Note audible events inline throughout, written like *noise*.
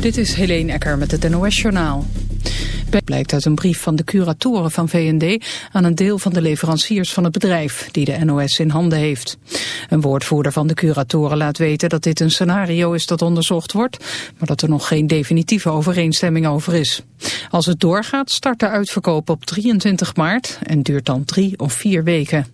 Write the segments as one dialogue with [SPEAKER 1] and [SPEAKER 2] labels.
[SPEAKER 1] Dit is Helene Ecker met het NOS-journaal. Blijkt uit een brief van de curatoren van VND aan een deel van de leveranciers van het bedrijf, die de NOS in handen heeft. Een woordvoerder van de curatoren laat weten dat dit een scenario is dat onderzocht wordt, maar dat er nog geen definitieve overeenstemming over is. Als het doorgaat start de uitverkoop op 23 maart en duurt dan drie of vier weken.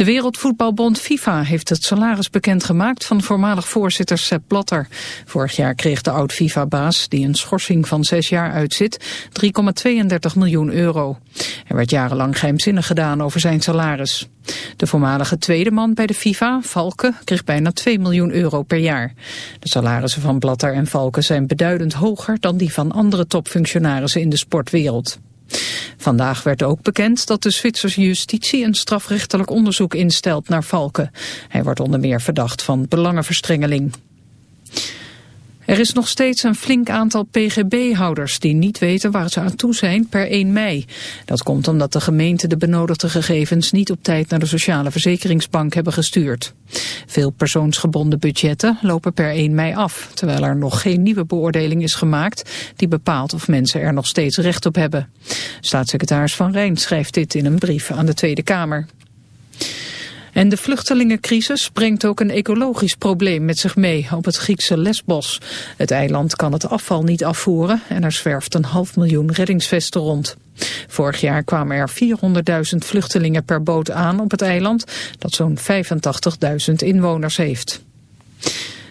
[SPEAKER 1] De Wereldvoetbalbond FIFA heeft het salaris bekendgemaakt van voormalig voorzitter Sepp Blatter. Vorig jaar kreeg de oud-FIFA-baas, die een schorsing van zes jaar uitzit, 3,32 miljoen euro. Er werd jarenlang geheimzinnig gedaan over zijn salaris. De voormalige tweede man bij de FIFA, Valken, kreeg bijna 2 miljoen euro per jaar. De salarissen van Blatter en Valken zijn beduidend hoger dan die van andere topfunctionarissen in de sportwereld. Vandaag werd ook bekend dat de Zwitserse justitie een strafrechtelijk onderzoek instelt naar Valken. Hij wordt onder meer verdacht van belangenverstrengeling. Er is nog steeds een flink aantal PGB-houders die niet weten waar ze aan toe zijn per 1 mei. Dat komt omdat de gemeente de benodigde gegevens niet op tijd naar de Sociale Verzekeringsbank hebben gestuurd. Veel persoonsgebonden budgetten lopen per 1 mei af, terwijl er nog geen nieuwe beoordeling is gemaakt die bepaalt of mensen er nog steeds recht op hebben. Staatssecretaris Van Rijn schrijft dit in een brief aan de Tweede Kamer. En de vluchtelingencrisis brengt ook een ecologisch probleem met zich mee op het Griekse Lesbos. Het eiland kan het afval niet afvoeren en er zwerft een half miljoen reddingsvesten rond. Vorig jaar kwamen er 400.000 vluchtelingen per boot aan op het eiland, dat zo'n 85.000 inwoners heeft.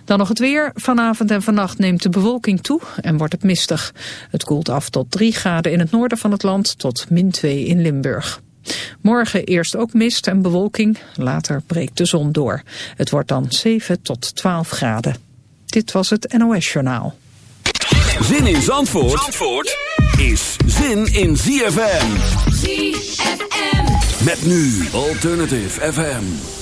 [SPEAKER 1] Dan nog het weer. Vanavond en vannacht neemt de bewolking toe en wordt het mistig. Het koelt af tot 3 graden in het noorden van het land tot min 2 in Limburg. Morgen eerst ook mist en bewolking, later breekt de zon door. Het wordt dan 7 tot 12 graden. Dit was het NOS Journaal.
[SPEAKER 2] Zin in Zandvoort, Zandvoort is zin in ZFM.
[SPEAKER 3] ZFM.
[SPEAKER 2] Met nu Alternative FM.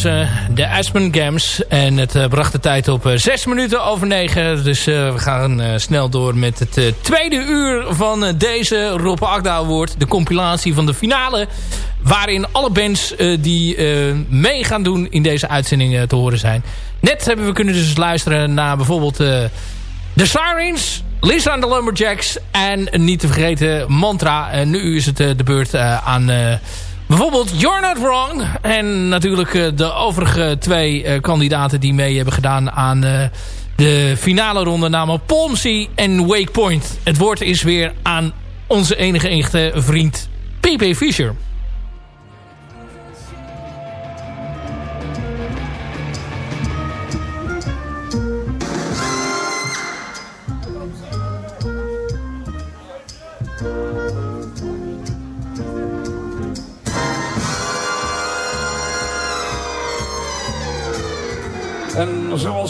[SPEAKER 3] Ze, de Aspen Games. En het uh, bracht de tijd op uh, 6 minuten over 9. Dus we gaan snel door met het tweede uur van deze Rob Agda Award. De compilatie van de finale. Waarin alle bands die mee gaan doen in deze uitzending te horen zijn. Net hebben we kunnen dus luisteren naar bijvoorbeeld de Sirens... Lisa en de Lumberjacks en niet te vergeten Mantra. En nu is het de beurt aan Bijvoorbeeld You're Not Wrong. En natuurlijk uh, de overige twee uh, kandidaten die mee hebben gedaan aan uh, de finale ronde. Namelijk Pomsey en Wake Point. Het woord is weer aan onze enige echte vriend P.P. Fischer.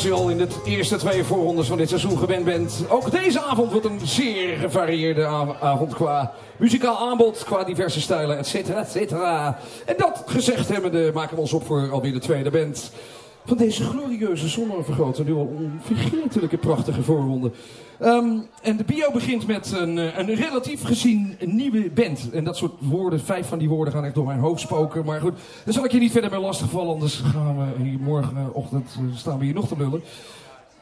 [SPEAKER 4] Zoals u al in de eerste twee voorrondes van dit seizoen gewend bent... ook deze avond wordt een zeer gevarieerde avond qua muzikaal aanbod... qua diverse stijlen, et cetera, et cetera. En dat gezegd hebbende maken we ons op voor alweer de tweede band van deze glorieuze zonnevergroter. Nu al onvergetelijke prachtige voorronde. Um, en de bio begint met een, eh, een relatief gezien nieuwe band. En dat soort woorden, vijf van die woorden gaan echt door mijn hoofd spoken. Maar goed, dan zal ik je niet verder mee lastigvallen. Anders gaan we hier morgenochtend, uh, staan we hier nog te lullen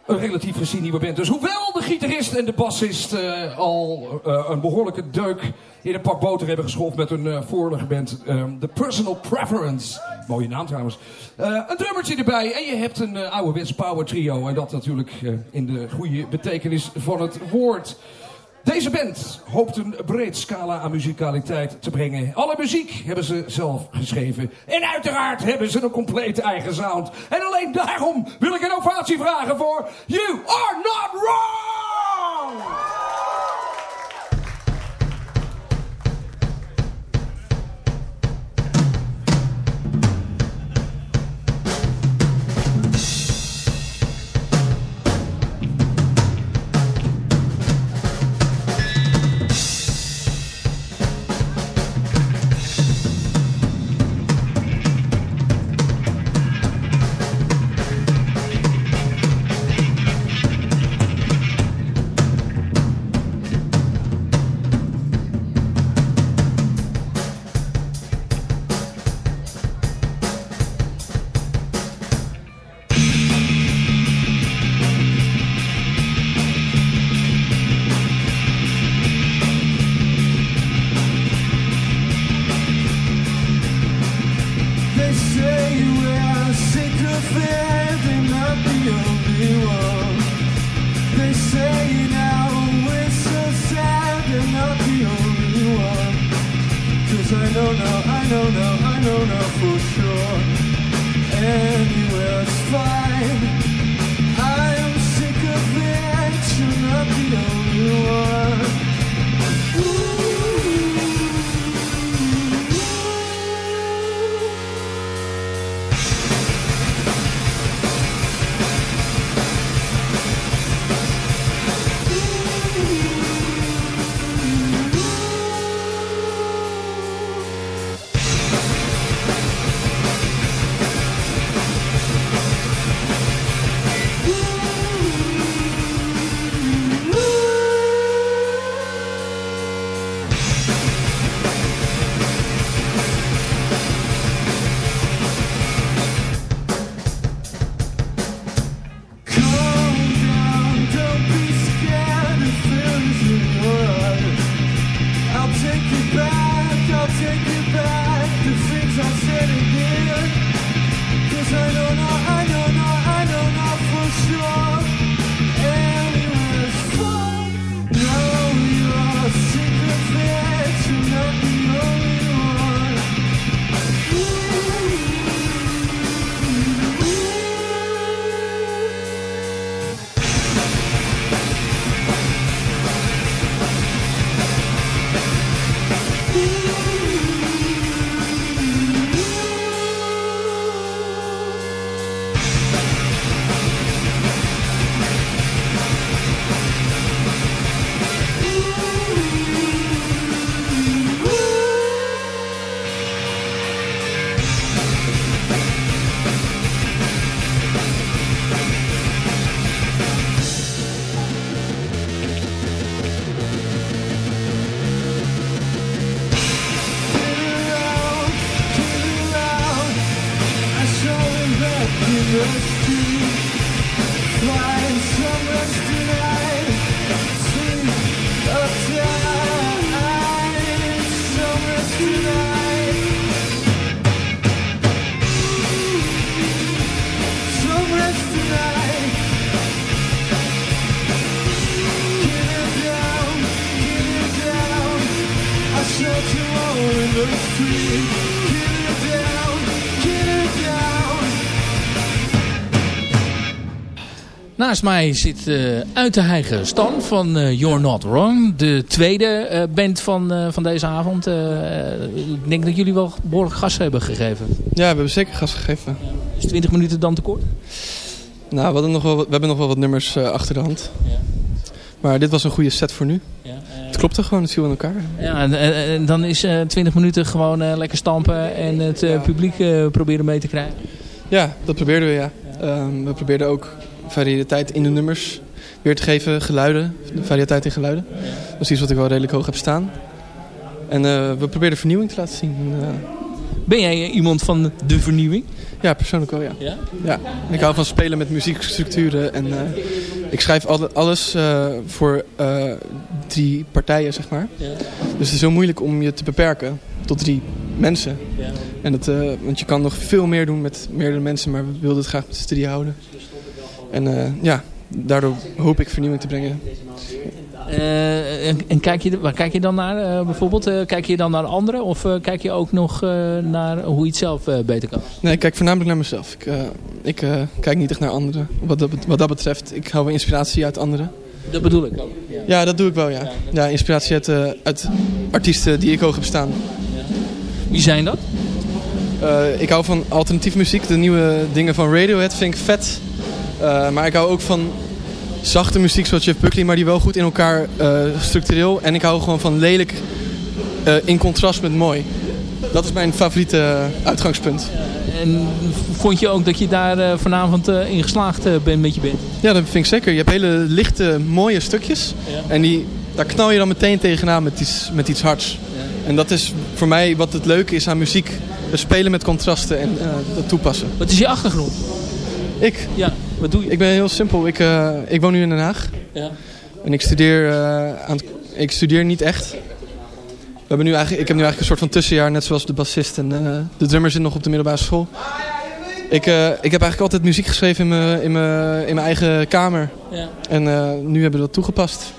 [SPEAKER 4] een relatief gezien nieuwe band. Dus hoewel de gitarist en de bassist uh, al uh, een behoorlijke deuk in een pak boter hebben geschoven met hun uh, vorige band, um, The Personal Preference. Mooie naam trouwens. een drummertje erbij en je hebt een ouderwets power trio. En dat natuurlijk in de goede betekenis van het woord. Deze band hoopt een breed scala aan muzikaliteit te brengen. Alle muziek hebben ze zelf geschreven. En uiteraard hebben ze een compleet eigen sound. En alleen daarom wil ik een ovatie vragen voor You Are Not Wrong! summer's dew, flying summer's.
[SPEAKER 3] Naast mij zit uh, uit de heilige Stan van uh, You're Not Wrong. De tweede uh, band van, van deze avond. ik denk dat jullie wel behoorlijk gas hebben gegeven.
[SPEAKER 5] Ja, we hebben zeker gas gegeven.
[SPEAKER 3] Is 20 minuten dan te kort?
[SPEAKER 5] Nou, we, hadden nog wel, we hebben nog wel wat nummers achter de hand. Ja. Maar dit was een goede set voor nu. Ja, het klopte gewoon, het viel in elkaar.
[SPEAKER 3] Ja, en, en dan is 20 minuten gewoon lekker stampen en het publiek proberen mee te krijgen.
[SPEAKER 5] Ja, dat probeerden we, ja. Um, we probeerden ook variëteit in de nummers weer te geven. Geluiden, de variëteit in geluiden. Dat is iets wat ik wel redelijk hoog heb staan. En uh, we proberen vernieuwing te laten zien. Uh,
[SPEAKER 3] ben jij iemand van de vernieuwing?
[SPEAKER 5] Ja, persoonlijk wel, ja. Ja? ja. Ik hou van spelen met muziekstructuren. En uh, ik schrijf al, alles voor drie partijen, zeg maar. Ja. Dus het is heel moeilijk om je te beperken tot drie mensen. Ja. En dat, want je kan nog veel meer doen met meerdere mensen, maar we wilden het graag met z'n drie houden. En uh, ja, daardoor hoop ik vernieuwing te brengen.
[SPEAKER 3] Uh, en, en, kijk je, waar kijk je dan naar uh, bijvoorbeeld? kijk je dan naar anderen of kijk je ook nog naar hoe je het zelf beter kan?
[SPEAKER 5] Nee, ik kijk voornamelijk naar mezelf. Ik, ik kijk niet echt naar anderen. Wat dat, wat dat betreft, ik hou wel inspiratie uit anderen.
[SPEAKER 3] Dat bedoel ik ook.
[SPEAKER 5] Ja, ja dat doe ik wel, ja. Ja, inspiratie uit, uit artiesten die ik hoog heb staan. Ja.
[SPEAKER 3] Wie zijn dat?
[SPEAKER 5] ik hou van alternatieve muziek. De nieuwe dingen van Radiohead vind ik vet. Uh, maar ik hou ook van zachte muziek zoals Jeff Buckley, maar die wel goed in elkaar uh, structureel. En ik hou gewoon van lelijk uh, in contrast met mooi. Dat is mijn favoriete uitgangspunt.
[SPEAKER 3] En vond je ook dat je daar vanavond in geslaagd bent met je band?
[SPEAKER 5] Ja, dat vind ik zeker. Je hebt hele lichte, mooie stukjes. Ja. En die, daar knal je dan meteen tegenaan met iets, met iets hards. Ja. En dat is voor mij wat het leuke is aan muziek. Spelen met contrasten en dat toepassen.
[SPEAKER 3] Wat is je achtergrond?
[SPEAKER 5] Ik?
[SPEAKER 3] Ja. Wat doe je?
[SPEAKER 5] Ik ben heel simpel. Ik, uh, ik woon nu in Den Haag. Ja. En ik studeer, uh, aan ik studeer niet echt. We hebben nu eigenlijk, ik heb nu eigenlijk een soort van tussenjaar, net zoals de bassist en uh, de drummer zit nog op de middelbare school. Ik, ik heb eigenlijk altijd muziek geschreven in mijn, in mijn, in mijn eigen kamer. Ja. En nu hebben we dat toegepast.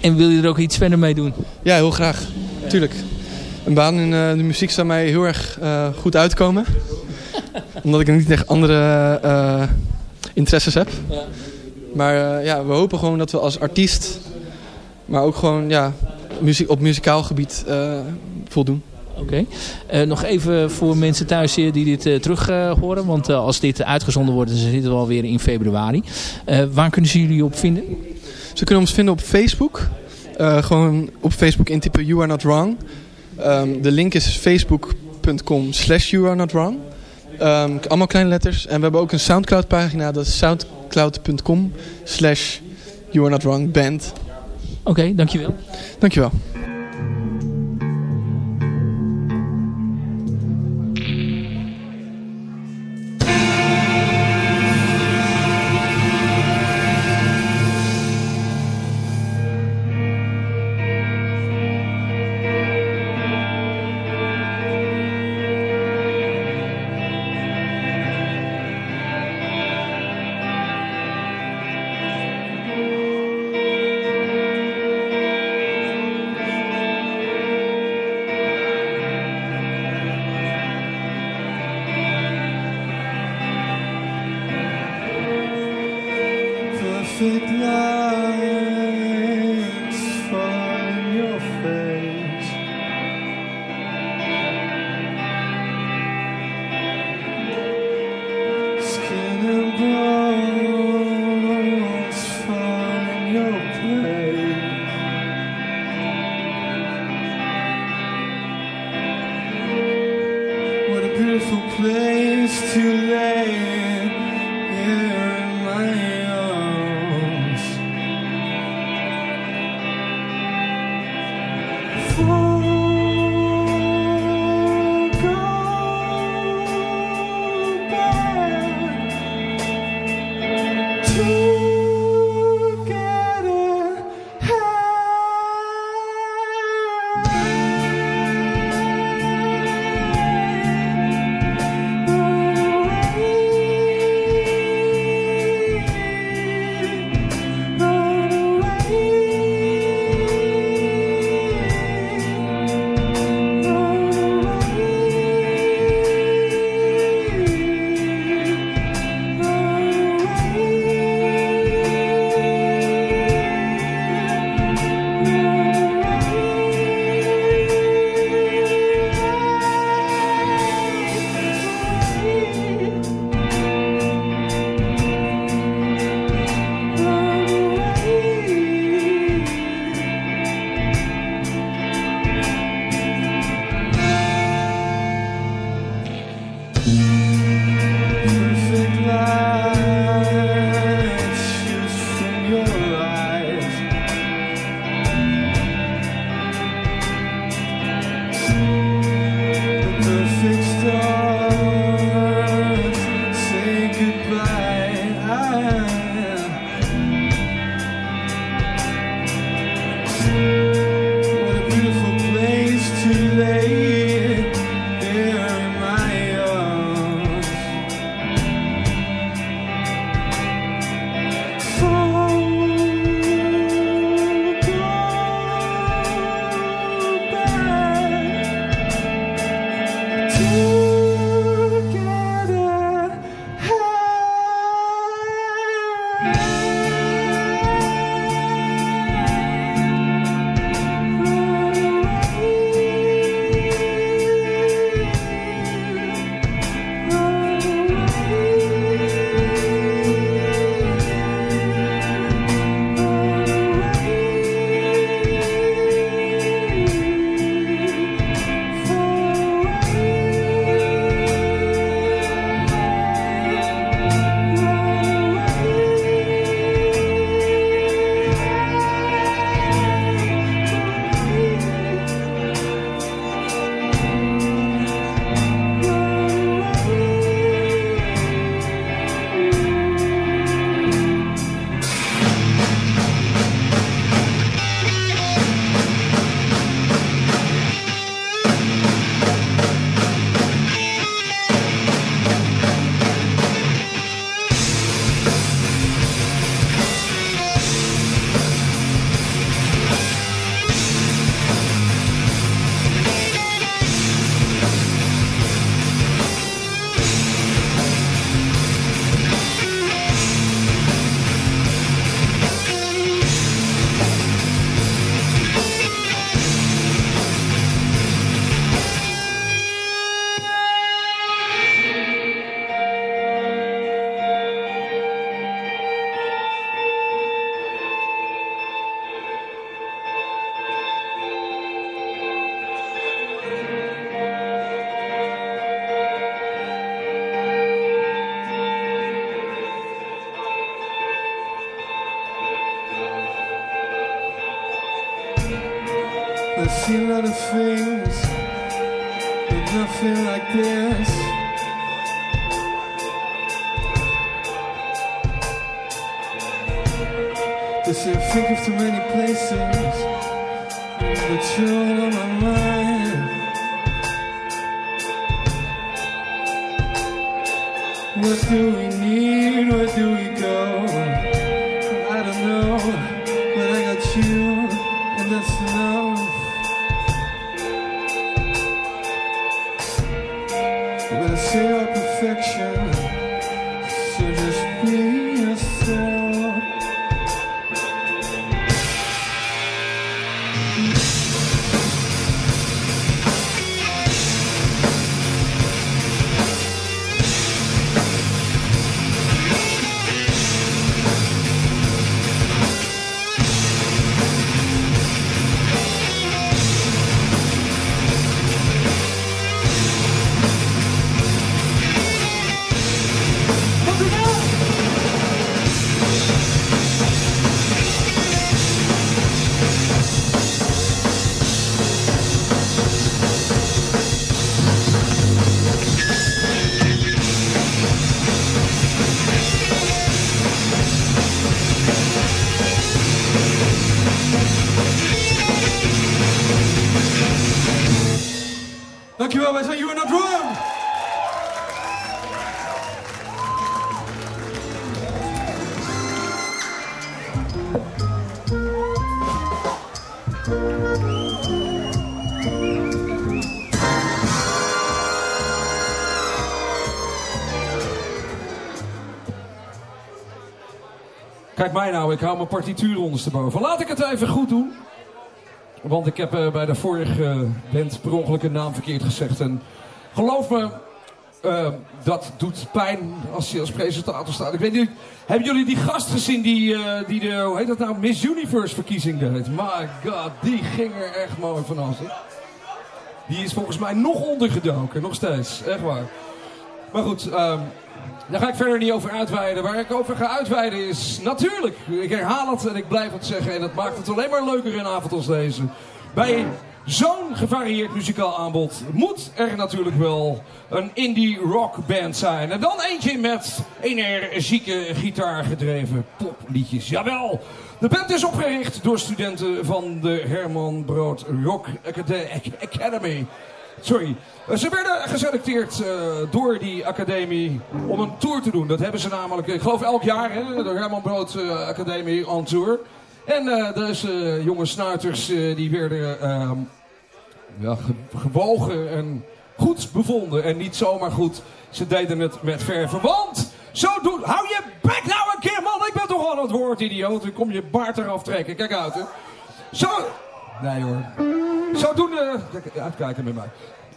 [SPEAKER 3] En wil je er ook iets verder mee doen?
[SPEAKER 5] Ja, heel graag. Ja. Tuurlijk. Een baan in de muziek zou mij heel erg goed uitkomen. Omdat ik niet echt andere uh, interesses heb. Ja. Maar uh, ja, we hopen gewoon dat we als artiest, maar ook gewoon ja, muziek, op muzikaal gebied uh, voldoen.
[SPEAKER 3] Oké. Okay. nog even voor mensen thuis die dit terug horen. Want als dit uitgezonden wordt, dan zitten we alweer in februari. waar kunnen ze jullie op vinden?
[SPEAKER 5] Ze kunnen ons vinden op Facebook. gewoon op Facebook intypen You Are Not Wrong. Um, de link is facebook.com slash You Are Not Wrong. Um, allemaal kleine letters. En we hebben ook een Soundcloud pagina. Dat is soundcloud.com slash You Are Not Wrong Band.
[SPEAKER 3] Oké, okay, dankjewel.
[SPEAKER 5] Dankjewel.
[SPEAKER 4] Ik hou mijn partituur ondersteboven. Laat ik het even goed doen. Want ik heb eh, bij de vorige band per ongeluk een naam verkeerd gezegd. En geloof me, eh, dat doet pijn als je als presentator staat. Ik weet niet, hebben jullie die gast gezien die, eh, die de, hoe heet dat nou, Miss Universe verkiezing deed? My god, die ging er echt mooi van hè. Die is volgens mij nog ondergedoken, nog steeds. Echt waar. Maar goed, ehm, daar ga ik verder niet over uitweiden. Waar ik over ga uitweiden is natuurlijk, ik herhaal het en ik blijf het zeggen. En dat maakt het alleen maar leuker een avond als deze. Bij zo'n gevarieerd muzikaal aanbod moet er natuurlijk wel een indie rock band zijn. En dan eentje met energieke gitaargedreven popliedjes. Jawel! De band is opgericht door studenten van de Herman Brood Rock Academy. Sorry. Ze werden geselecteerd uh, door die academie om een tour te doen. Dat hebben ze namelijk, ik geloof elk jaar, hè, de Herman Brood uh, Academie on tour. En uh, deze jonge snuiters die werden ehm, ja, gewogen en goed bevonden. En niet zomaar goed, ze deden het met verven. Want, zo doen, hou je bek nou een keer man, ik ben toch al het woord idioot. Dan kom je baard eraf trekken, kijk uit hè. Zo, nee hoor. Zo doen, uh, uitkijken met mij.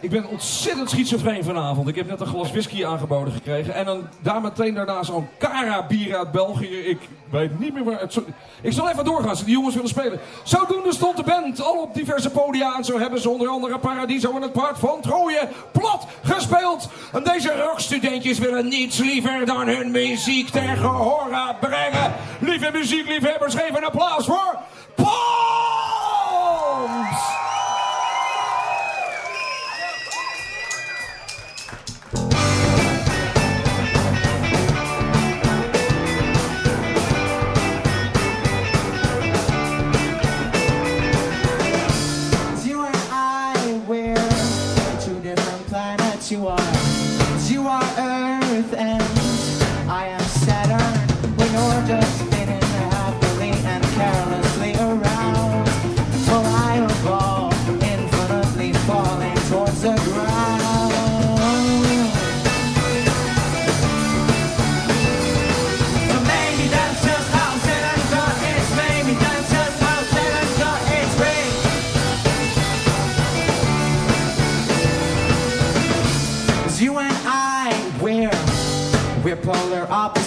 [SPEAKER 4] Ik ben ontzettend schizofreen vanavond. Ik heb net een glas whisky aangeboden gekregen. En dan daar meteen daarna zo'n Cara bier uit België. Ik weet niet meer waar het... Ik zal even doorgaan als die jongens willen spelen. Zodoende stond de band al op diverse podia. En zo hebben ze onder andere Paradiso en het Park van Troje plat gespeeld. En deze rockstudentjes willen niets liever dan hun muziek ter gehora brengen. Lieve muziekliefhebbers, geef een applaus voor... Palms!
[SPEAKER 6] You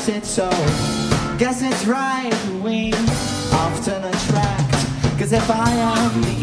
[SPEAKER 6] opposites, so guess it's right we often attract. Cause if I am the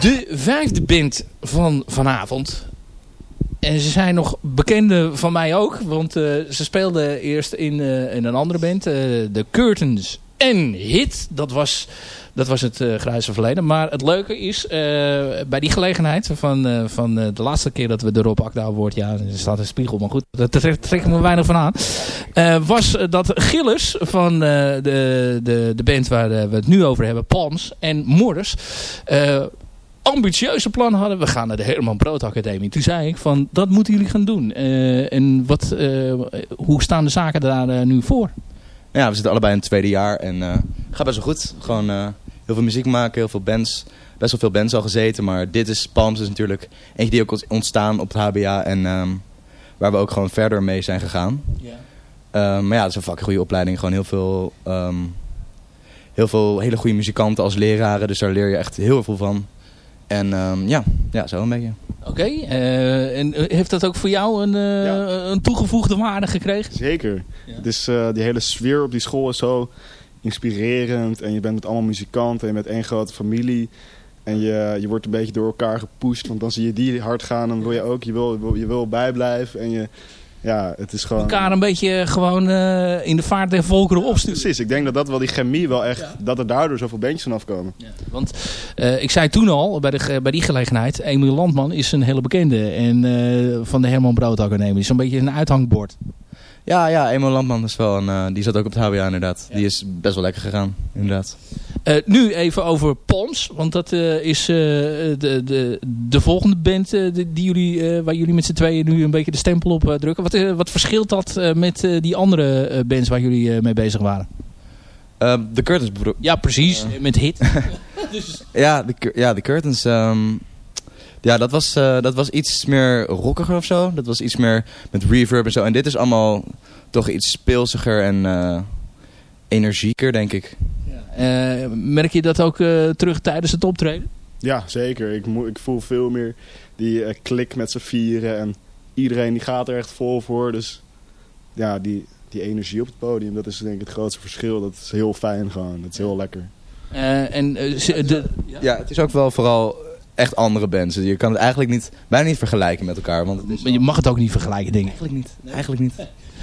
[SPEAKER 3] De vijfde band van vanavond. En ze zijn nog bekende van mij ook. Want eh, ze speelden eerst in, eh, in een andere band. eh, de Curtains en Hit. Dat was, dat was het uh, grijze verleden. Maar het leuke is, bij die gelegenheid van, van de laatste keer dat we de Rob Akda. Ja, er staat een spiegel, maar goed, daar trek, ik me weinig van aan. was dat Gilles van de, de, de band waar we het nu over hebben, Palms en Morris... ambitieuze plannen hadden. We gaan naar de Herman Brood Academie. Toen zei ik van, dat moeten jullie gaan doen. Eh, en wat, eh, hoe staan de zaken daar eh, nu voor?
[SPEAKER 7] Ja, we zitten allebei in het tweede jaar en gaat best wel goed. Gewoon heel veel muziek maken, heel veel bands. Best wel veel bands al gezeten, maar dit is Palms is natuurlijk eentje die ook ontstaan op het HBA en ehm, waar we ook gewoon verder mee zijn gegaan. Ehm, maar ja, het is een fucking goede opleiding. Gewoon heel veel, ehm, heel veel hele goede muzikanten als leraren, dus daar leer je echt heel veel van. En ehm, ja, ja, zo een beetje.
[SPEAKER 3] Oké, eh, en eh, heeft dat ook voor jou een, eh,
[SPEAKER 8] Ja.
[SPEAKER 3] een toegevoegde waarde gekregen?
[SPEAKER 8] Zeker. Eh, die hele sfeer op die school is zo inspirerend. En je bent met allemaal muzikanten en je bent één grote familie. En je, je wordt een beetje door elkaar gepusht. Want dan zie je die hard gaan en wil je ook. Je wil, je wil, je wil bijblijven. En je, ja, het is gewoon...
[SPEAKER 3] Elkaar een beetje gewoon eh, in de vaart der volkeren opsturen.
[SPEAKER 8] Precies, ik denk dat dat wel die chemie wel echt... Dat er daardoor zoveel bandjes van afkomen.
[SPEAKER 3] Want eh, ik zei toen al, bij, de, bij die gelegenheid... Emiel Landman is een hele bekende en, eh, van de Herman Brood Academie. Zo'n beetje een uithangbord.
[SPEAKER 7] Ja, ja, Emo Landman is wel een, eh, die zat ook op het HBA inderdaad. Die is best wel lekker gegaan, inderdaad.
[SPEAKER 3] Eh, nu even over Palms. Want dat eh, is de, de, de volgende band die die jullie, waar jullie met z'n tweeën nu een beetje de stempel op drukken. Wat, wat verschilt dat met die andere bands waar jullie mee bezig waren?
[SPEAKER 7] Eh, De Curtains.
[SPEAKER 3] Ja, precies. Met hit. *laughs*
[SPEAKER 7] Ja, de, ja, de Curtains. ehm, ja, dat was, eh, dat was iets meer rockiger of zo. Dat was iets meer met reverb en zo. En dit is allemaal toch iets speelsiger en eh, energieker, denk ik.
[SPEAKER 3] Eh, merk je dat ook eh, terug tijdens het optreden?
[SPEAKER 8] Ja, zeker. Ik, ik voel veel meer die eh, klik met z'n vieren. En iedereen die gaat er echt vol voor. Dus ja, die, die energie op het podium, dat is denk ik het grootste verschil. Dat is heel fijn gewoon. Dat is heel lekker.
[SPEAKER 3] Eh, en de,
[SPEAKER 7] Ja, het is ook wel vooral echt andere bands. Je kan het eigenlijk niet, bijna niet vergelijken met elkaar. Want het is
[SPEAKER 3] maar je mag het ook niet vergelijken, denk ik.
[SPEAKER 7] eigenlijk niet. Eigenlijk niet.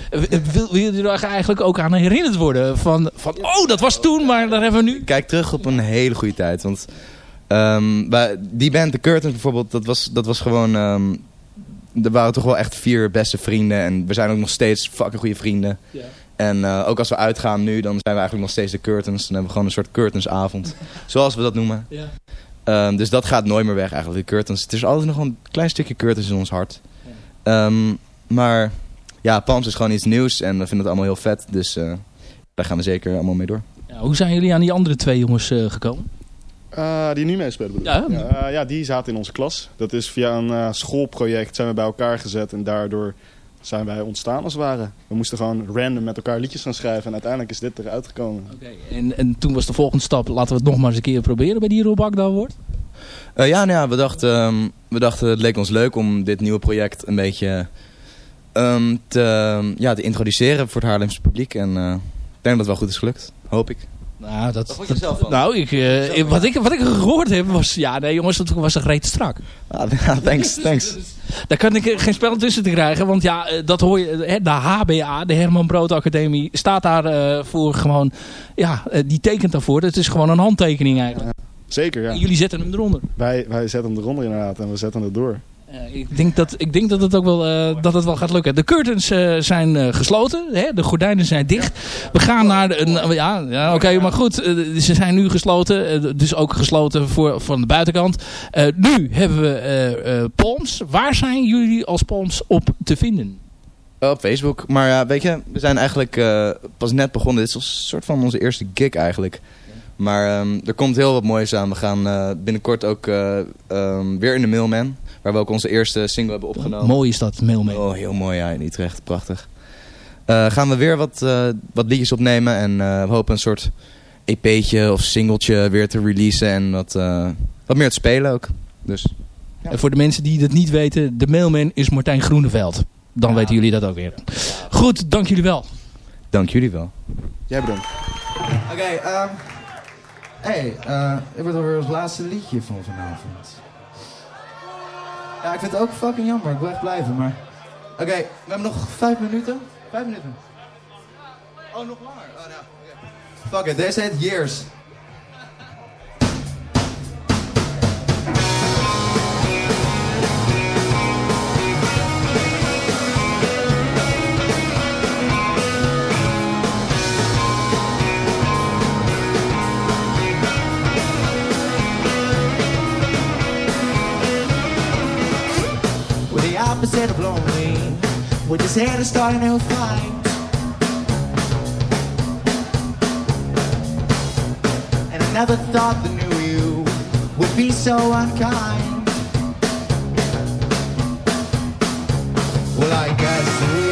[SPEAKER 3] Eh, Wil, wil je er eigenlijk ook aan herinnerd worden? Van, van, oh, dat was toen, maar daar hebben we nu...
[SPEAKER 7] kijk terug op een hele goede tijd. Want ehm, die band, The Curtains bijvoorbeeld, dat was, dat was gewoon... ehm, er waren toch wel echt vier beste vrienden. En we zijn ook nog steeds fucking goede vrienden. En eh, ook als we uitgaan nu, dan zijn we eigenlijk nog steeds de Curtains. Dan hebben we gewoon een soort Curtainsavond. zoals we dat noemen.
[SPEAKER 3] Ja.
[SPEAKER 7] Ehm, dus dat gaat nooit meer weg eigenlijk, de Curtains. Het is altijd nog een klein stukje Curtains in ons hart. Ehm, maar ja, Palms is gewoon iets nieuws. En we vinden het allemaal heel vet. Dus eh, daar gaan we zeker allemaal mee door.
[SPEAKER 3] Ja, hoe zijn jullie aan die andere twee jongens eh, gekomen?
[SPEAKER 8] Eh, die nu meespelen bedoel
[SPEAKER 3] Ja.
[SPEAKER 8] Ja, ja, die zaten in onze klas. Dat is via een eh, schoolproject zijn we bij elkaar gezet. En daardoor zijn wij ontstaan als het ware. We moesten gewoon random met elkaar liedjes gaan schrijven. En uiteindelijk is dit eruit gekomen.
[SPEAKER 3] En, en toen was de volgende stap, laten we het nog maar eens een keer proberen bij die Rob Award.
[SPEAKER 7] Eh, ja, nou ja, we dachten, ehm, we dachten het leek ons leuk om dit nieuwe project een beetje ehm, te, ja, te introduceren voor het Haarlemse publiek. En eh, ik denk dat het wel goed is gelukt. Hoop ik.
[SPEAKER 3] Nou, dat,
[SPEAKER 7] Wat vond je zelf van?
[SPEAKER 3] nou ik, eh, wat, ik, wat ik gehoord heb was, ja nee jongens, dat was een reet strak.
[SPEAKER 7] Ah, *laughs* thanks, thanks.
[SPEAKER 3] Daar kan ik eh, geen spel tussen te krijgen, want ja, eh, dat hoor je, de HBA, de Herman Brood Academie, staat daar eh, voor gewoon, ja, die tekent daarvoor. Het is gewoon een handtekening eigenlijk.
[SPEAKER 8] Zeker, ja.
[SPEAKER 3] En jullie zetten hem eronder.
[SPEAKER 8] Wij, wij zetten hem eronder inderdaad. En we zetten het door.
[SPEAKER 3] Eh, ik, denk dat, ik denk dat het ook wel, eh, dat het wel gaat lukken. De curtains eh, zijn eh, gesloten. Hè? De gordijnen zijn dicht. We gaan naar de, een... Ja, ja oké, maar goed. ze zijn nu gesloten. dus ook gesloten voor, van de buitenkant. Eh, nu hebben we eh eh, Palms. Waar zijn jullie als Palms op te vinden?
[SPEAKER 7] Op Facebook. Maar ja, weet je, we zijn eigenlijk eh, pas net begonnen. Dit is een soort van onze eerste gig eigenlijk. Maar ehm, er komt heel wat moois aan. We gaan eh, binnenkort ook eh, ehm, weer in de Mailman. Waar we ook onze eerste single hebben opgenomen.
[SPEAKER 3] Mooi is dat, mail mee.
[SPEAKER 7] Oh, heel mooi ja, in Utrecht. Prachtig. Eh, gaan we weer wat, eh, wat liedjes opnemen. En eh, we hopen een soort EP'tje of singeltje weer te releasen. En wat, eh, wat meer te spelen ook. Dus
[SPEAKER 3] En voor de mensen die dat niet weten, de mailman is Martijn Groeneveld. Dan weten jullie dat ook weer. Goed, dank jullie wel.
[SPEAKER 7] dank jullie wel.
[SPEAKER 8] Jij bedankt.
[SPEAKER 9] Oké, ehm hey, eh, dit wordt alweer ons laatste liedje van vanavond. Ja, ik vind het ook fucking jammer. Ik wil echt blijven, maar... Oké, we hebben nog vijf minuten. Vijf minuten. Oh, nog langer? Oh, nou. Fuck it, deze heet Years.
[SPEAKER 6] Opposite of lonely. Just had to start a new fight. And I never thought the new you would be so unkind. Well, I guess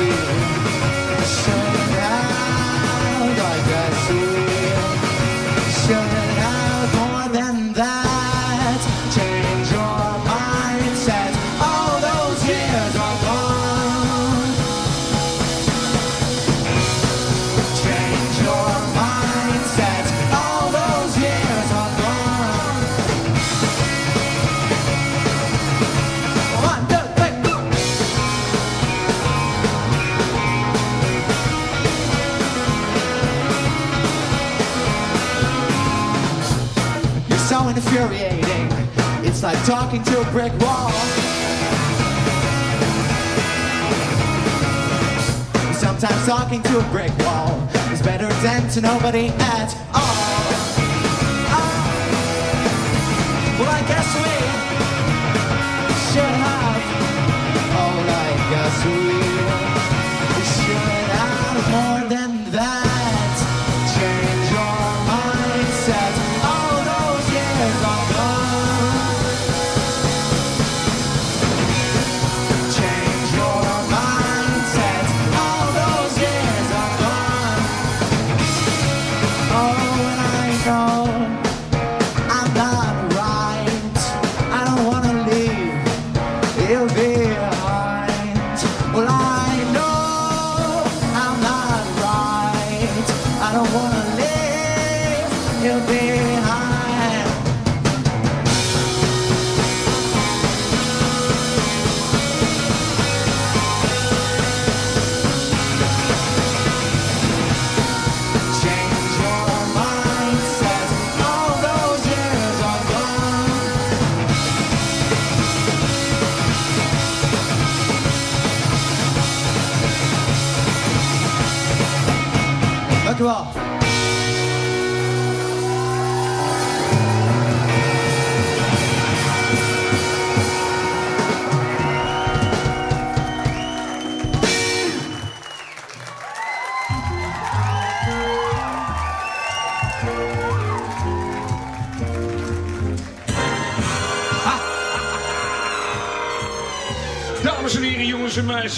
[SPEAKER 9] talking to a brick wall. Sometimes talking to a brick wall is better than to nobody at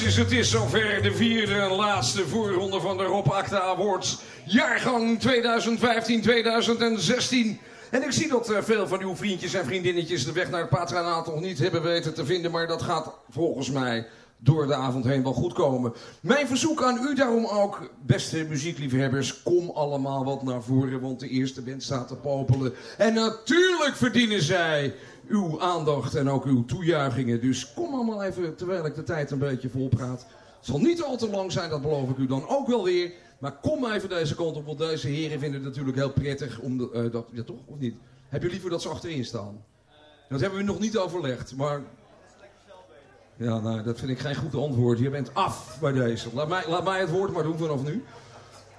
[SPEAKER 4] meisjes, het is zover de vierde en laatste voorronde van de Rob Acta Awards. Jaargang 2015-2016. En ik zie dat eh, veel van uw vriendjes en vriendinnetjes de weg naar het patronaat nog niet hebben weten te vinden. Maar dat gaat volgens mij door de avond heen wel goed komen. Mijn verzoek aan u daarom ook, beste muziekliefhebbers, kom allemaal wat naar voren, want de eerste band staat te popelen. En natuurlijk verdienen zij uw aandacht en ook uw toejuichingen. Dus kom allemaal even, terwijl ik de tijd een beetje volpraat. Het zal niet al te lang zijn, dat beloof ik u dan ook wel weer. Maar kom even deze kant op, want deze heren vinden het natuurlijk heel prettig om eh, dat... Ja, toch? Of niet? Heb je liever dat ze achterin staan? Dat hebben we nog niet overlegd, maar... Ja, nou, dat vind ik geen goed antwoord. Je bent af bij deze. Laat mij, laat mij het woord maar doen vanaf nu.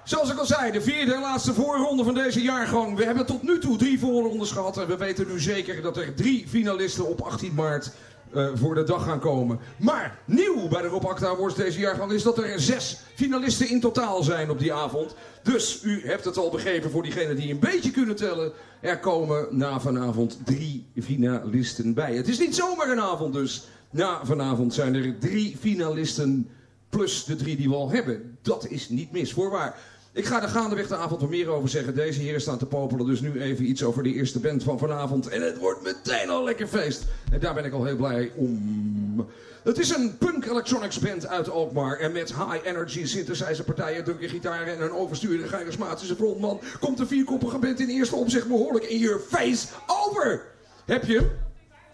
[SPEAKER 4] Zoals ik al zei, de vierde en laatste voorronde van deze jaargang. We hebben tot nu toe drie voorrondes gehad. En we weten nu zeker dat er drie finalisten op 18 maart eh, voor de dag gaan komen. Maar nieuw bij de Rob Acta Awards deze jaargang is dat er zes finalisten in totaal zijn op die avond. Dus u hebt het al begrepen voor diegenen die een beetje kunnen tellen. Er komen na vanavond drie finalisten bij. Het is niet zomaar een avond dus. Na vanavond zijn er drie finalisten plus de drie die we al hebben. Dat is niet mis, voorwaar. Ik ga er gaandeweg de avond wat meer over zeggen. Deze heren staan te popelen, dus nu even iets over de eerste band van vanavond. En het wordt meteen al lekker feest. En daar ben ik al heel blij om. Het is een punk electronics band uit Alkmaar. En met high energy synthesizer partijen, drukke gitaren en een overstuurde charismatische frontman... komt de vierkoppige band in eerste opzicht behoorlijk in je face over. Heb je?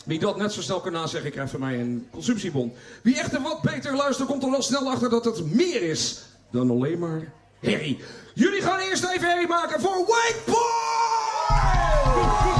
[SPEAKER 4] Wie dat net zo snel kan nazeggen, krijgt van mij een consumptiebon. Wie echter wat beter luistert, komt er wel snel achter dat het meer is dan alleen maar herrie. Jullie gaan eerst even herrie maken voor White Boy!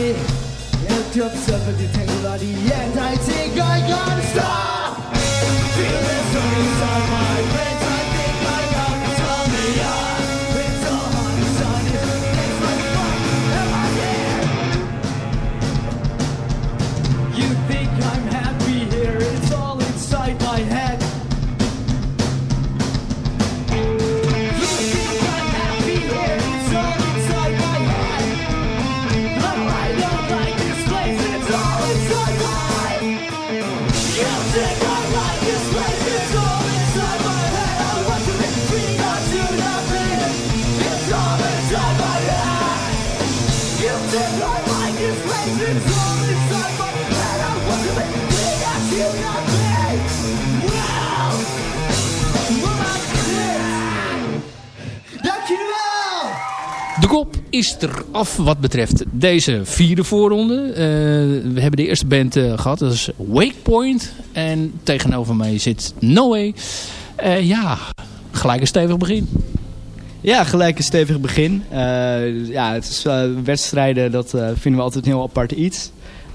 [SPEAKER 3] spirit wat betreft deze vierde voorronde. Eh, we hebben de eerste band eh, gehad, dat is Wakepoint. En tegenover mij zit Noé. Eh ja, gelijk een stevig begin.
[SPEAKER 10] Ja, gelijk een stevig begin. Eh, ja, het is wedstrijden, dat vinden we altijd een heel apart iets.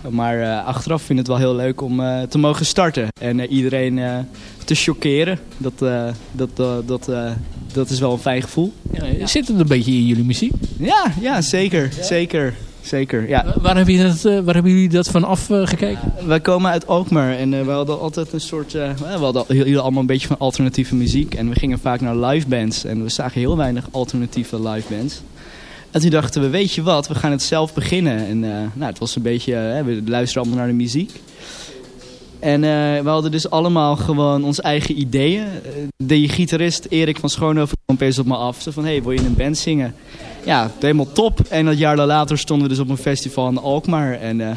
[SPEAKER 10] Maar achteraf vind ik het wel heel leuk om te mogen starten. En iedereen te chockeren. Dat, dat, dat, dat is wel een fijn gevoel.
[SPEAKER 3] Ja, Zit het een beetje in jullie muziek?
[SPEAKER 10] Ja, ja zeker. Zeker. Zeker, ja.
[SPEAKER 3] Waar, heb je dat, eh, waar hebben jullie dat van afgekeken?
[SPEAKER 10] Wij komen uit Alkmaar en eh, we hadden altijd een soort... eh, we hadden heel- allemaal een beetje van alternatieve muziek. En we gingen vaak naar live bands. En we zagen heel weinig alternatieve live bands. En toen dachten we, weet je wat, we gaan het zelf beginnen. En nou, het was een beetje, we luisteren allemaal naar de muziek. En eh, we hadden dus allemaal gewoon onze eigen ideeën. Eh, De gitarist Erik van Schoonhoven kwam opeens op me af. Zo van, hey, wil je in een band zingen? Ja, helemaal top. En dat jaar later stonden we dus op een festival in Alkmaar. En eh,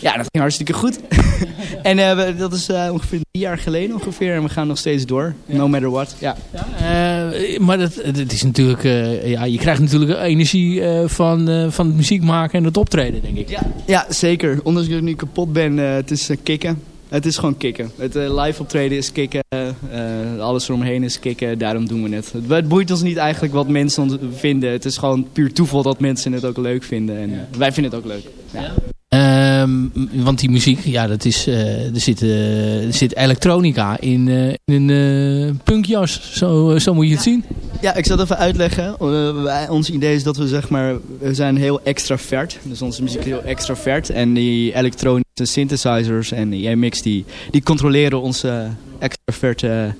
[SPEAKER 10] ja, dat ging hartstikke goed. *laughs* en eh, we- dat is eh, ongeveer drie jaar geleden ongeveer. En we gaan nog steeds door. No matter what. Ja.
[SPEAKER 3] Eh, maar dat, het is natuurlijk, ja, je krijgt natuurlijk energie van, van het muziek maken en het optreden, denk ik.
[SPEAKER 10] Ja, ja zeker. Ondanks dat ik nu kapot ben, het is kicken. Het is gewoon kicken. Het live optreden is kicken. alles eromheen is kicken. Daarom doen we het. het. Boeit ons niet eigenlijk wat mensen vinden. Het is gewoon puur toeval dat mensen het ook leuk vinden. En wij vinden het ook leuk. Ja.
[SPEAKER 3] Ehm, want die muziek, ja, dat is, eh, er, zit, eh, er zit elektronica in, eh, in een punkjas. Zo, zo moet je het zien.
[SPEAKER 10] Ja, ik zal het even uitleggen. Wij- ons idee is dat we zeg maar, we zijn heel extravert. Dus onze muziek is heel extravert. En die elektronische synthesizers en die mix die, die controleren onze extraverte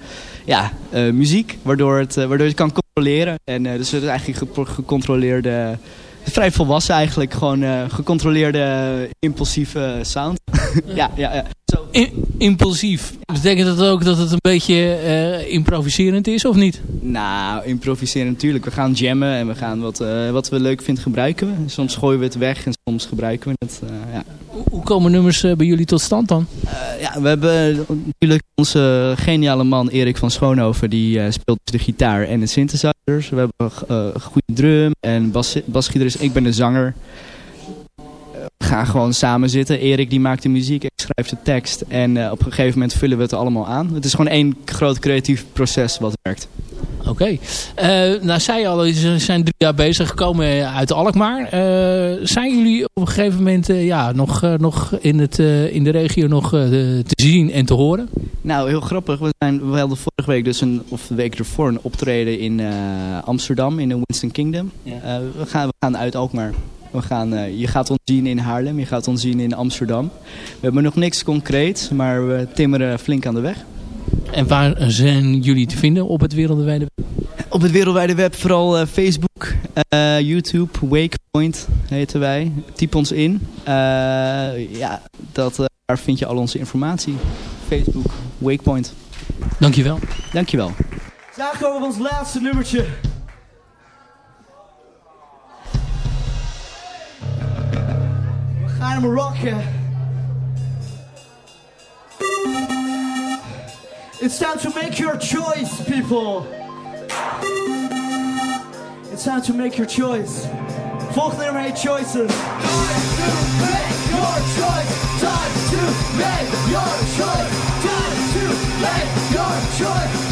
[SPEAKER 10] ja, muziek. Waardoor, het, waardoor het kan controleren. En dus het is eigenlijk ge- gecontroleerde, vrij volwassen eigenlijk. Gewoon eh, gecontroleerde impulsieve sound. *laughs* ja, ja, ja. Zo.
[SPEAKER 3] Impulsief. Betekent dat ook dat het een beetje eh, improviserend is, of niet?
[SPEAKER 10] Nou, improviseren natuurlijk. We gaan jammen en we gaan wat, eh, wat we leuk vinden gebruiken we. Soms gooien we het weg en soms gebruiken we het. ja.
[SPEAKER 3] Komen nummers eh, bij jullie tot stand dan?
[SPEAKER 10] Eh, ja, we hebben natuurlijk onze geniale man Erik van Schoonhoven. Die eh, speelt de gitaar en de synthesizers. We hebben eh, goede drum en bas, basgitarist. Ik ben de zanger. Eh, gaan gewoon samen zitten. Erik die maakt de muziek, ik schrijf de tekst. En eh, op een gegeven moment vullen we het allemaal aan. Het is gewoon één groot creatief proces wat werkt.
[SPEAKER 3] Oké. Eh, nou, zei je al, ze zijn drie jaar bezig gekomen uit Alkmaar. Eh, zijn jullie op een gegeven moment eh, ja, nog, eh, nog in, het, eh, in de regio nog eh, te zien en te horen?
[SPEAKER 10] Nou, heel grappig. We, zijn, we hadden vorige week, dus een, of de week ervoor, een optreden in eh, Amsterdam, in de Winston Kingdom. Eh, we, gaan, we gaan uit Alkmaar. We gaan, eh, je gaat ons zien in Haarlem, je gaat ons zien in Amsterdam. We hebben nog niks concreets, maar we timmeren flink aan de weg.
[SPEAKER 3] En waar zijn jullie te vinden op het wereldwijde web?
[SPEAKER 10] Op het wereldwijde web vooral eh, Facebook, eh, YouTube, Wakepoint heten wij. Typ ons in. Eh, ja, dat, eh, daar vind je al onze informatie. Facebook, Wakepoint.
[SPEAKER 3] Dankjewel.
[SPEAKER 10] Dankjewel.
[SPEAKER 6] Daar komen we ons laatste nummertje. Gaan hem rocken. It's time to make your choice, people. It's time to make your choice. Nummer heet Choices. Time to make your choice. Time to make your choice. Time to make your choice.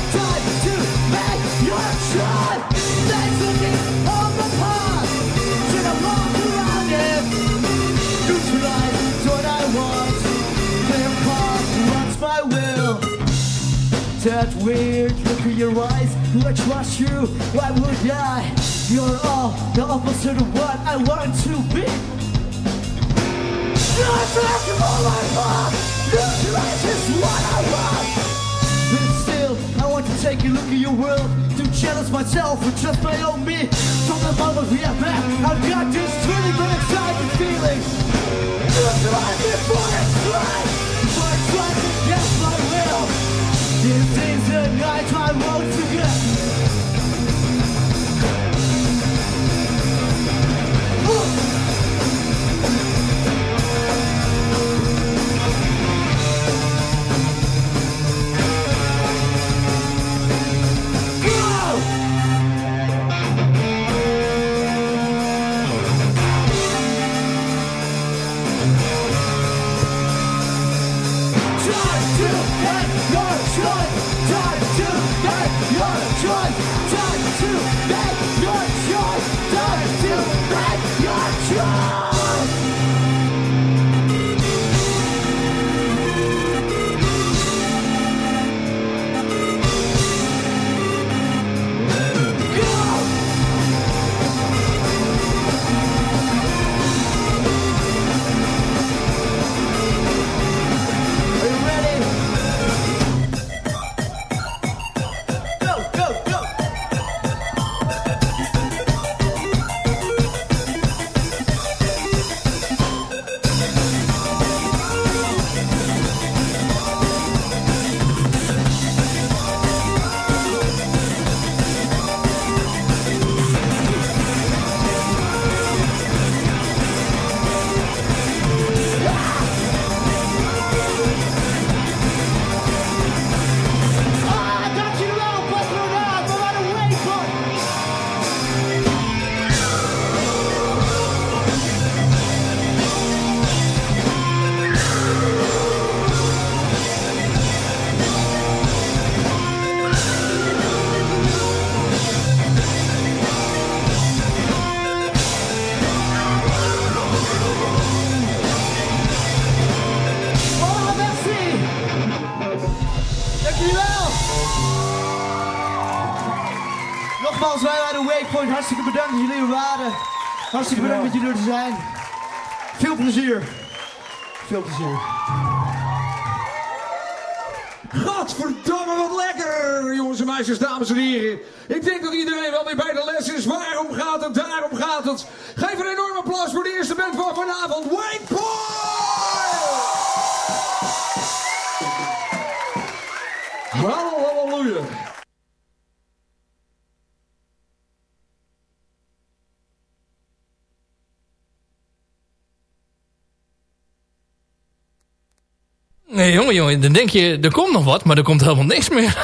[SPEAKER 6] That weird look in your eyes. Do I trust you? Why would I? You're all the opposite of what I want to be. Not after all my heart. Your life is what I want. But still, I want to take a look at your world To challenge myself with just my own me From the moment we have met I've got this thrilling but exciting feeling before it's right Before it's right against my will These days and nights I won't forget Hartstikke bedankt dat jullie er zijn. Veel plezier. Veel plezier.
[SPEAKER 4] Gadverdamme, wat lekker! Jongens en meisjes, dames en heren. Ik denk dat iedereen wel weer bij de les is. Waarom gaat het? Daarom gaat het. Geef een enorm applaus voor de eerste band van vanavond. Waypoint!
[SPEAKER 11] Nee, jongen, jongen, dan denk je, er komt nog wat, maar er komt helemaal niks meer.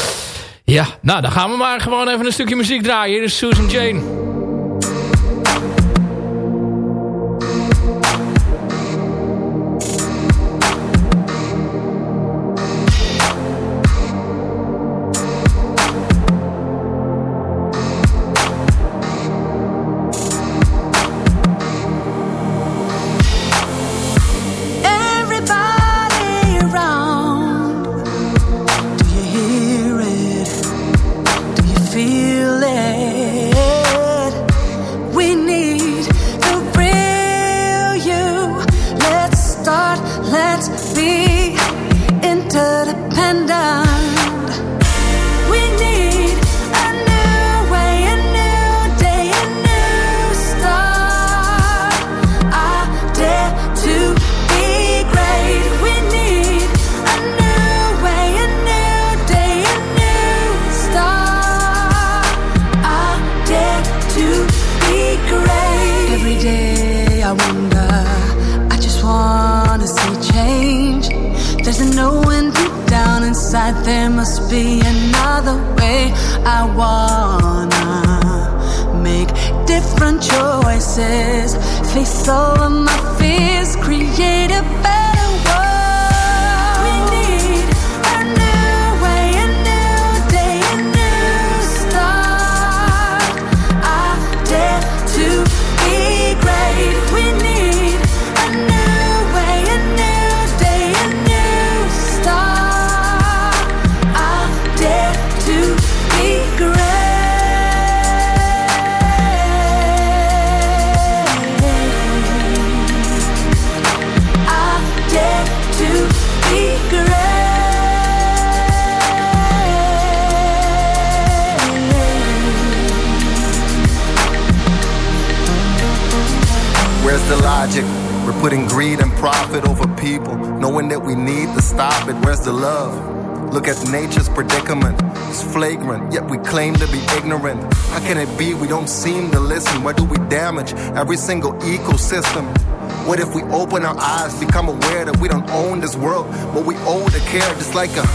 [SPEAKER 11] *laughs* ja, nou, dan gaan we maar gewoon even een stukje muziek draaien. Hier is Susan Jane.
[SPEAKER 12] It's flagrant, yet we claim to be ignorant. How can it be we don't seem to listen? Why do we damage every single ecosystem? What if we open our eyes, become aware that we don't own this world, but we owe the care just like a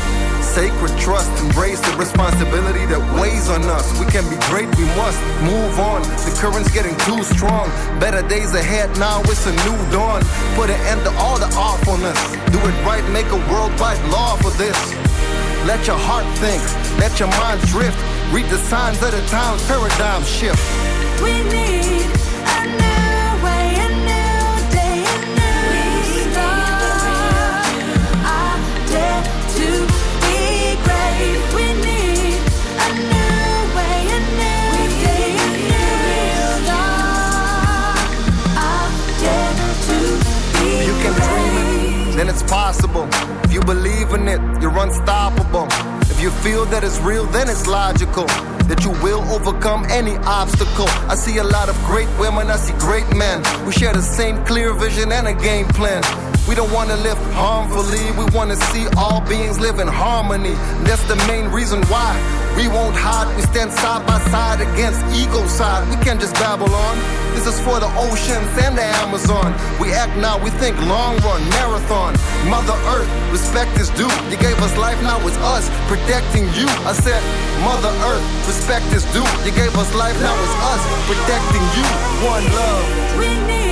[SPEAKER 12] sacred trust. Embrace the responsibility that weighs on us. We can be great, we must move on. The current's getting too strong. Better days ahead now, it's a new dawn. Put an end to all the awfulness. Do it right, make a worldwide law for this. Let your heart think, let your mind drift. Read the signs of the times, paradigm shift.
[SPEAKER 11] We need a new way, a new day, a new start. I dare to be great. We need a new way, a new day, a new start. I dare to be
[SPEAKER 12] If you can dream it, then it's possible. If you believe in it, you're unstoppable. If you feel that it's real, then it's logical that you will overcome any obstacle. I see a lot of great women, I see great men. We share the same clear vision and a game plan. We don't want to live harmfully, we want to see all beings live in harmony. That's the main reason why we won't hide. We stand side by side against ego side. We can't just babble on. This is for the oceans and the Amazon. We act now, we think long run, marathon. Mother Earth, respect is due. You gave us life, now it's us protecting you. I said, Mother Earth, respect is due. You gave us life, now it's us protecting you. One love.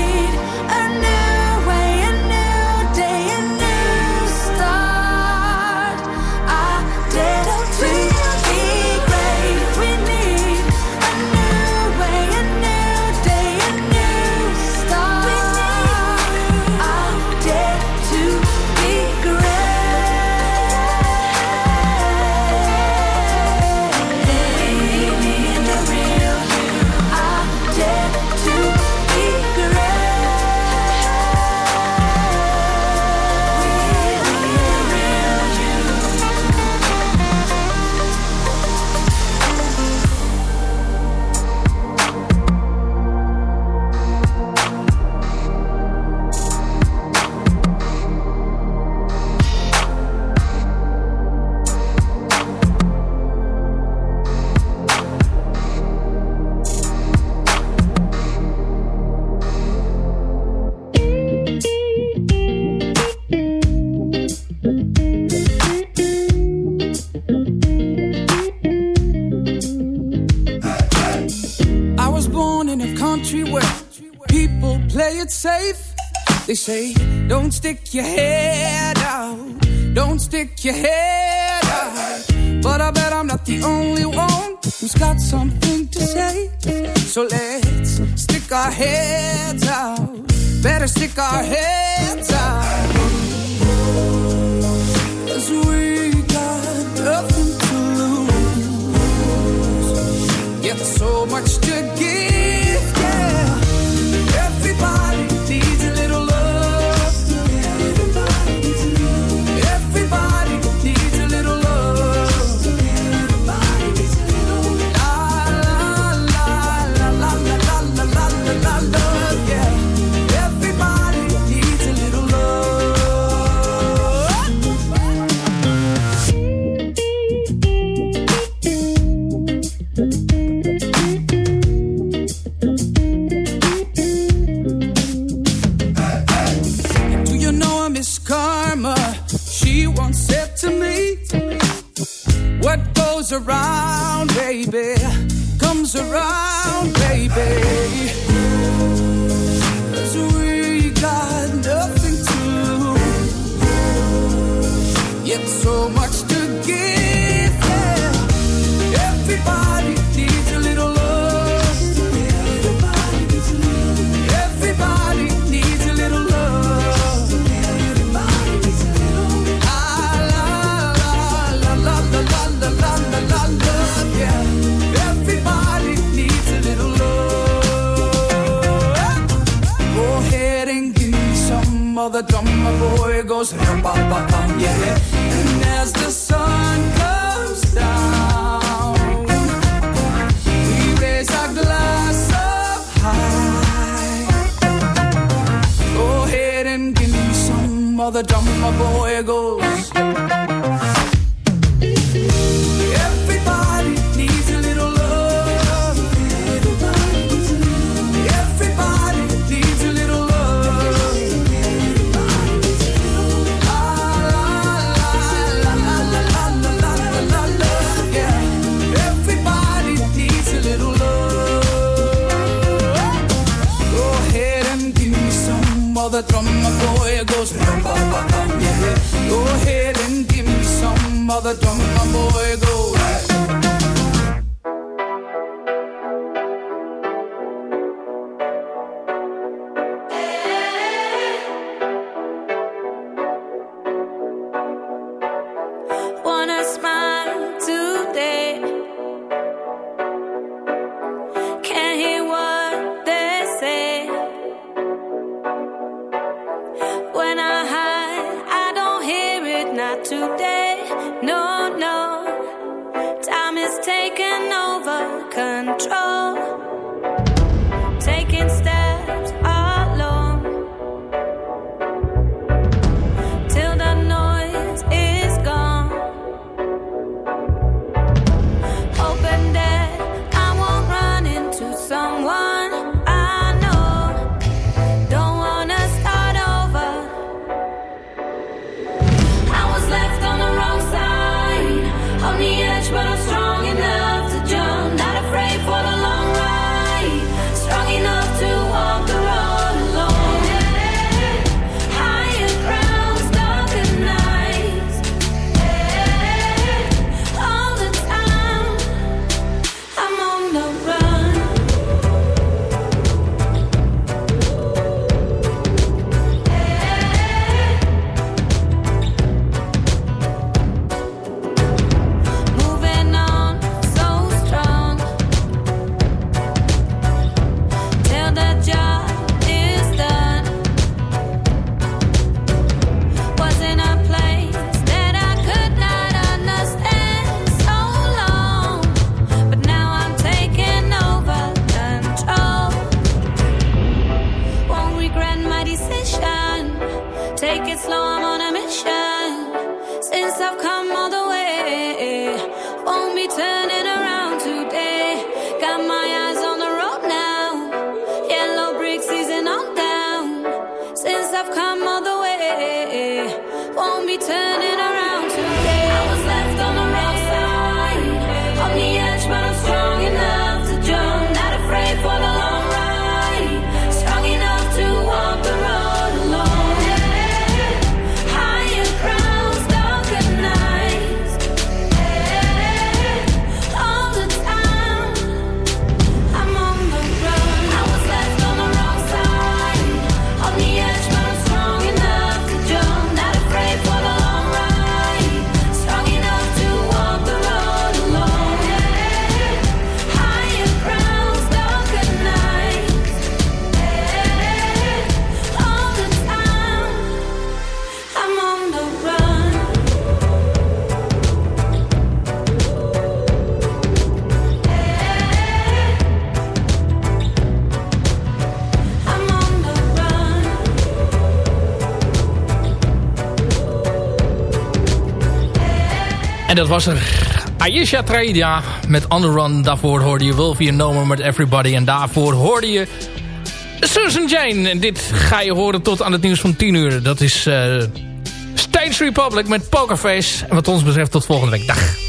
[SPEAKER 3] En dat was er Ayesha Traidia met On Daarvoor hoorde je Wolfie Nomer met Everybody. En daarvoor hoorde je Susan Jane. En dit ga je horen tot aan het nieuws van 10 uur. Dat is uh, States Republic met Pokerface. En wat ons betreft tot volgende week. Dag.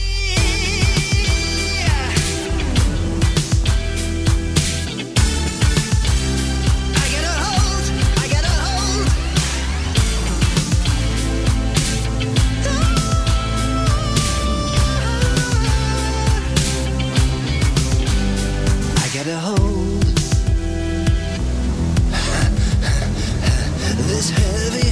[SPEAKER 13] heavy.